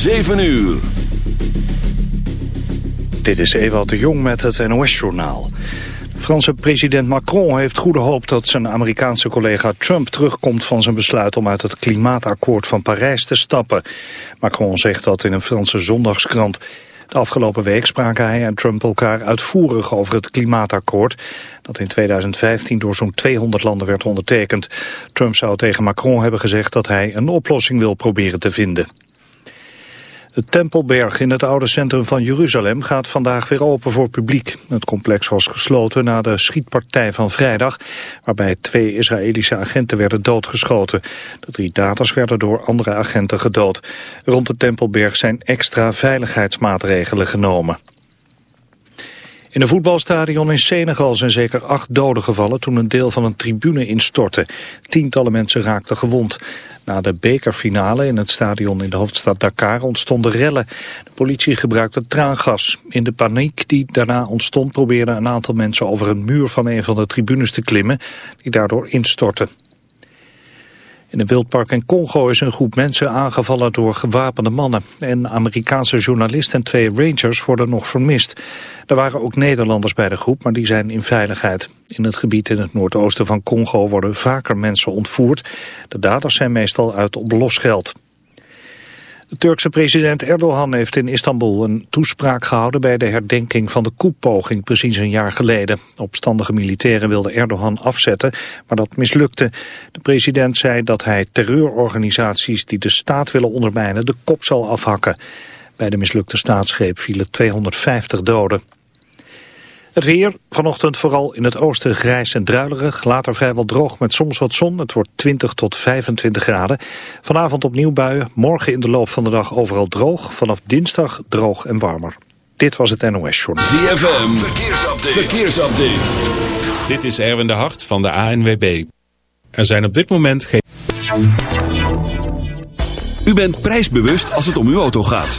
7 uur. Dit is Ewald de Jong met het NOS-journaal. Franse president Macron heeft goede hoop dat zijn Amerikaanse collega Trump terugkomt van zijn besluit om uit het klimaatakkoord van Parijs te stappen. Macron zegt dat in een Franse zondagskrant. De afgelopen week spraken hij en Trump elkaar uitvoerig over het klimaatakkoord... dat in 2015 door zo'n 200 landen werd ondertekend. Trump zou tegen Macron hebben gezegd dat hij een oplossing wil proberen te vinden. De Tempelberg in het oude centrum van Jeruzalem gaat vandaag weer open voor publiek. Het complex was gesloten na de schietpartij van vrijdag, waarbij twee Israëlische agenten werden doodgeschoten. De drie daders werden door andere agenten gedood. Rond de Tempelberg zijn extra veiligheidsmaatregelen genomen. In een voetbalstadion in Senegal zijn zeker acht doden gevallen toen een deel van een tribune instortte. Tientallen mensen raakten gewond. Na de bekerfinale in het stadion in de hoofdstad Dakar ontstonden rellen. De politie gebruikte traangas. In de paniek die daarna ontstond probeerden een aantal mensen over een muur van een van de tribunes te klimmen, die daardoor instortte. In een wildpark in Congo is een groep mensen aangevallen door gewapende mannen. Een Amerikaanse journalist en twee rangers worden nog vermist. Er waren ook Nederlanders bij de groep, maar die zijn in veiligheid. In het gebied in het noordoosten van Congo worden vaker mensen ontvoerd. De daders zijn meestal uit op losgeld. De Turkse president Erdogan heeft in Istanbul een toespraak gehouden bij de herdenking van de koepoging precies een jaar geleden. Opstandige militairen wilden Erdogan afzetten, maar dat mislukte. De president zei dat hij terreurorganisaties die de staat willen ondermijnen de kop zal afhakken. Bij de mislukte staatsgreep vielen 250 doden. Het weer, vanochtend vooral in het oosten grijs en druilerig. Later vrijwel droog met soms wat zon. Het wordt 20 tot 25 graden. Vanavond opnieuw buien. Morgen in de loop van de dag overal droog. Vanaf dinsdag droog en warmer. Dit was het NOS Journal. ZFM, verkeersupdate. verkeersupdate. Dit is Erwin de Hart van de ANWB. Er zijn op dit moment geen... U bent prijsbewust als het om uw auto gaat.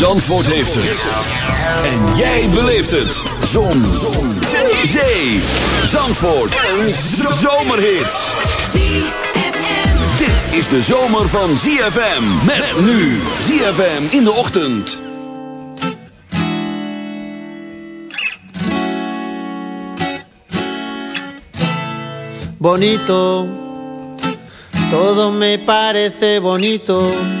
Zandvoort heeft het. En jij beleeft het. Zon. Zon. Zee. Zee. Zandvoort. Een zomerhit. Dit is de zomer van ZFM. Met nu ZFM in de ochtend. bonito, todo me parece bonito.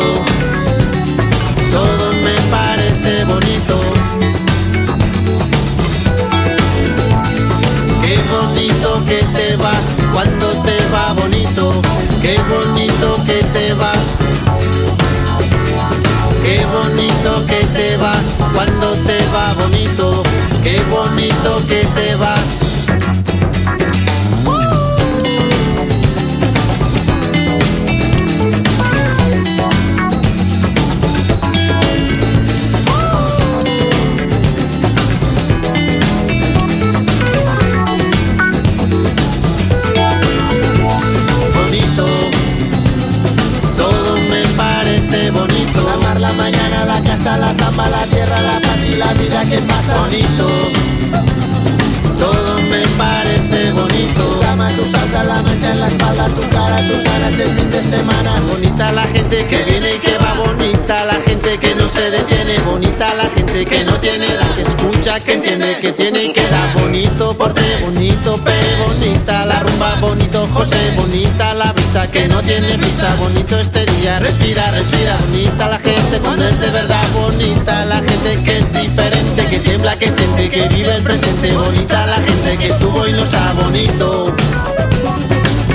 bonito José, bonita la brisa que no tiene prisa. Bonito este día, respira, respira. Bonita la gente cuando es de verdad. Bonita la gente que es diferente, que tiembla, que siente, que vive el presente. Bonita la gente que estuvo y no está bonito.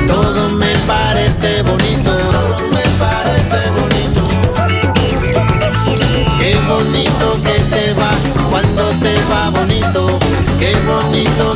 Todo me parece bonito. Todo me parece bonito. Qué bonito que te va cuando te va bonito. Qué bonito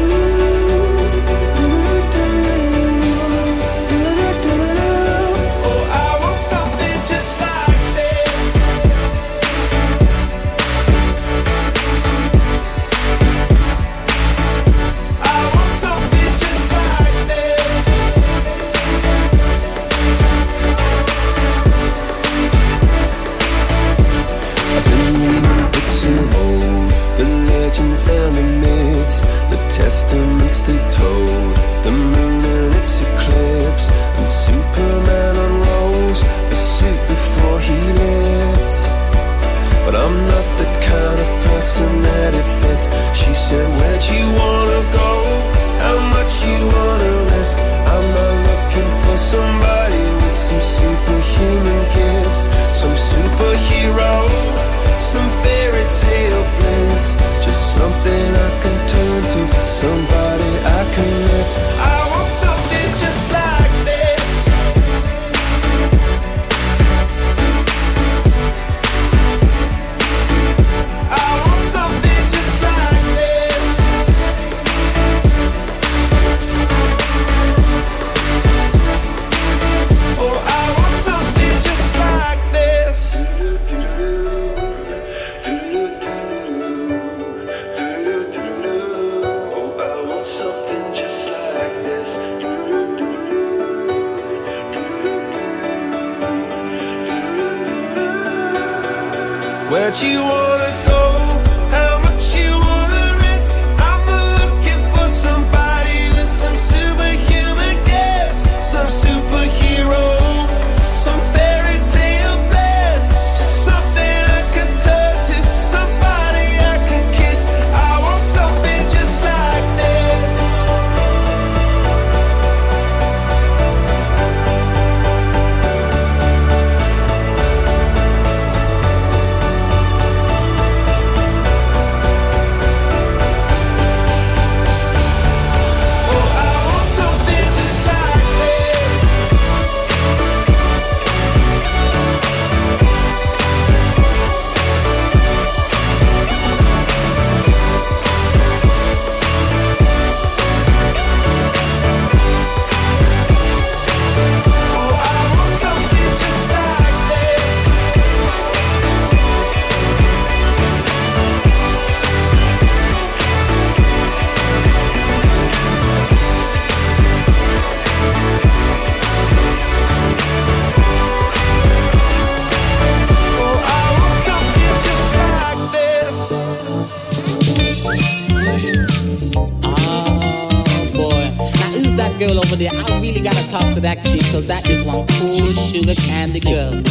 that chick, cause that is one cool sugar candy girl.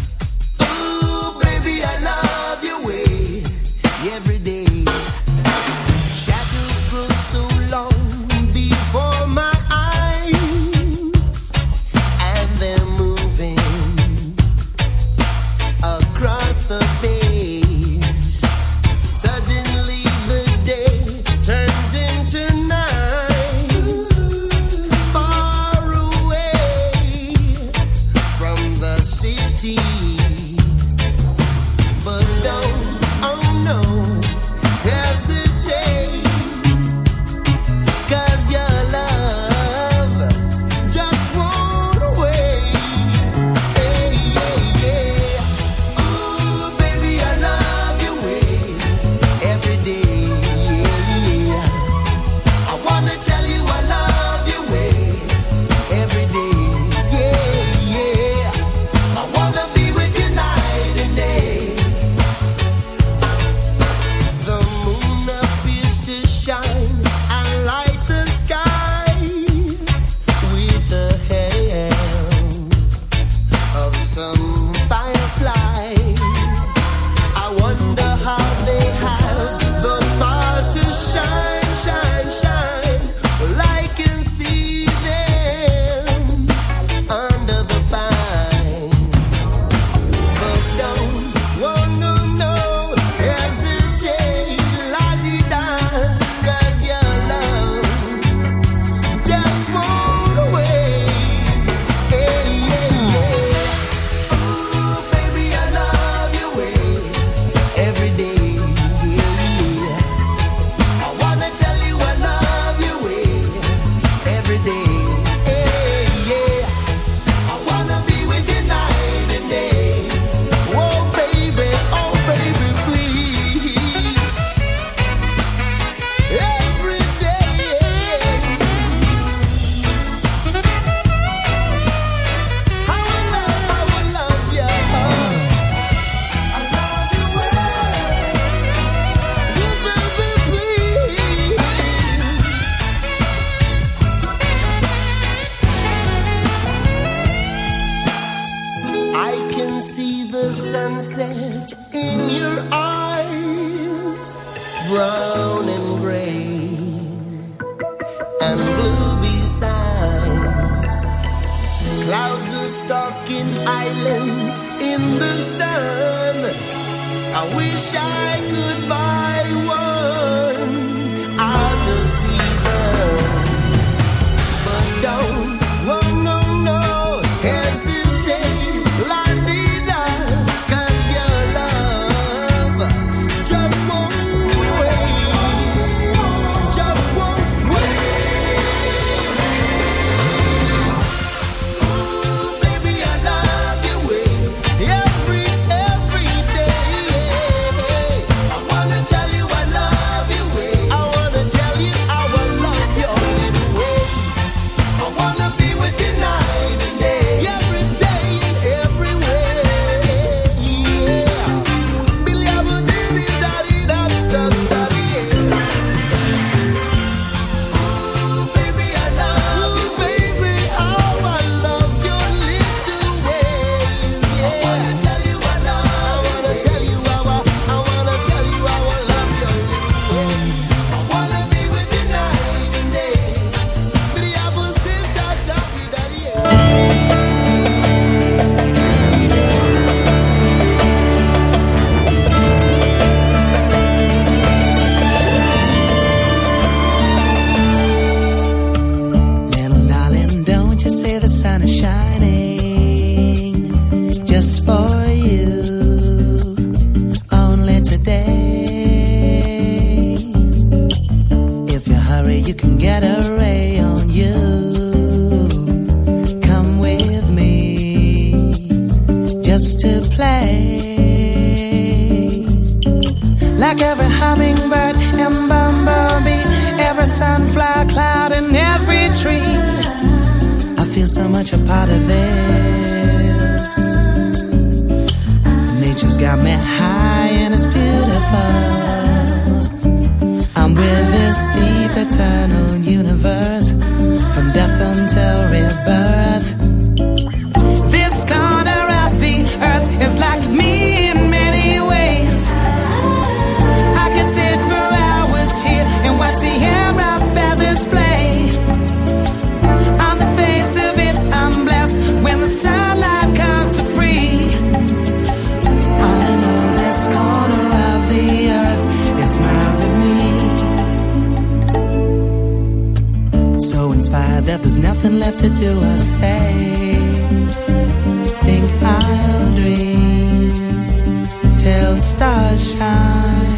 Shine.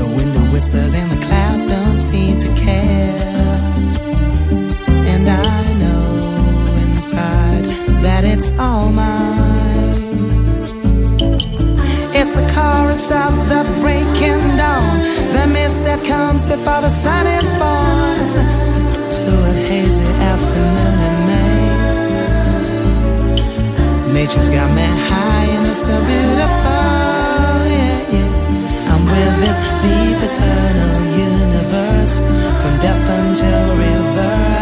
The window whispers and the clouds don't seem to care. And I know inside that it's all mine. It's the chorus of the breaking dawn, the mist that comes before the sun is born. To a hazy afternoon in May. Nature's got me high and it's so beautiful. Deep eternal universe from death until rebirth.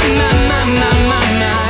My, my, my, my, my,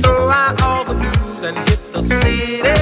Throw out all the blues and hit the city.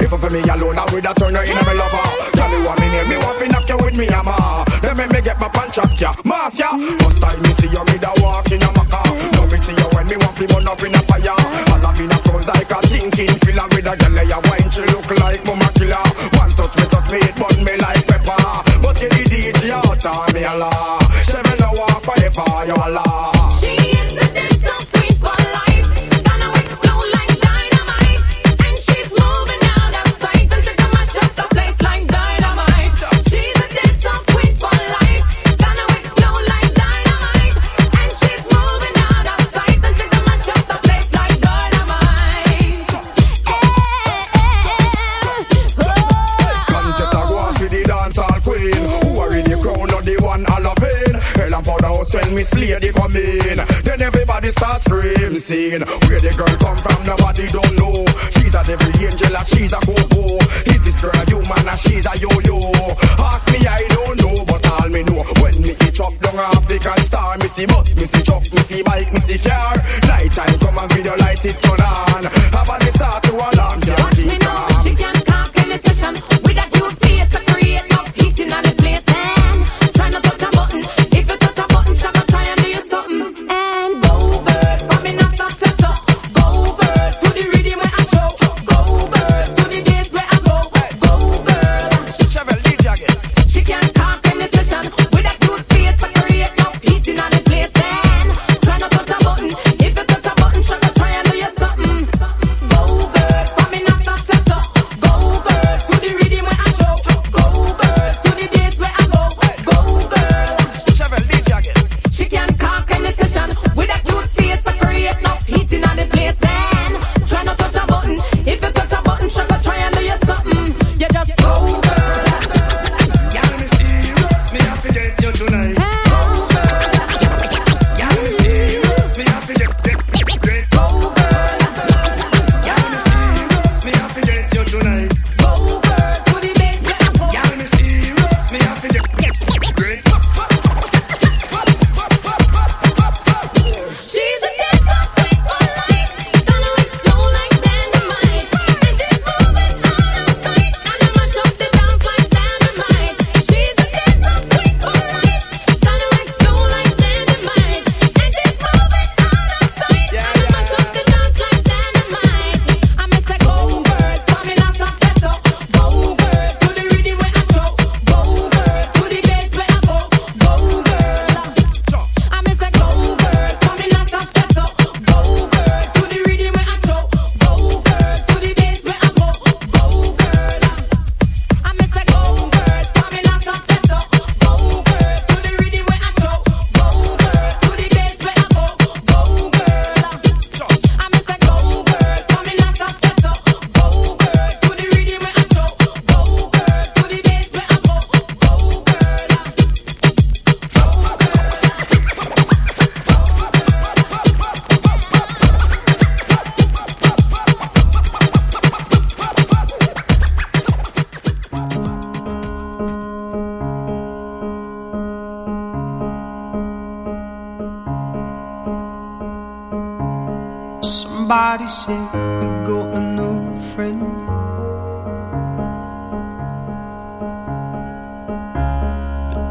If I for me alone, I would have turned her into me lover. Tell me what me need, me want to knock you with me hammer. Then me, me get my punch up ya, mass ya. First time me see you, me da walk in a maca. Now me see you when me want to burn up in a fire. I love in a froze like a thinking filler with a girl ya wine, she look like mama killer. One touch me, touch me, it burn me like pepper. But you the DJ out of me a la. no hour forever, you a la. Where the girl come from, nobody don't know. She's a devil angel, and she's a go-go. Is this girl a human, she's a yo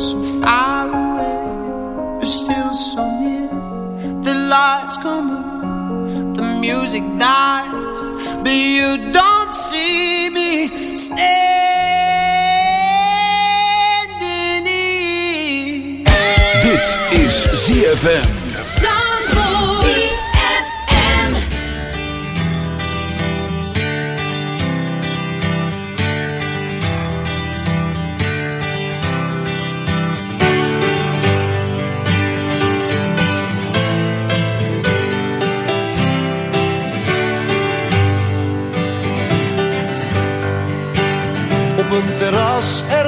So far away, still so near. The lights come the music dies, but you don't see me standing here. Dit is ZFM.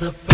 the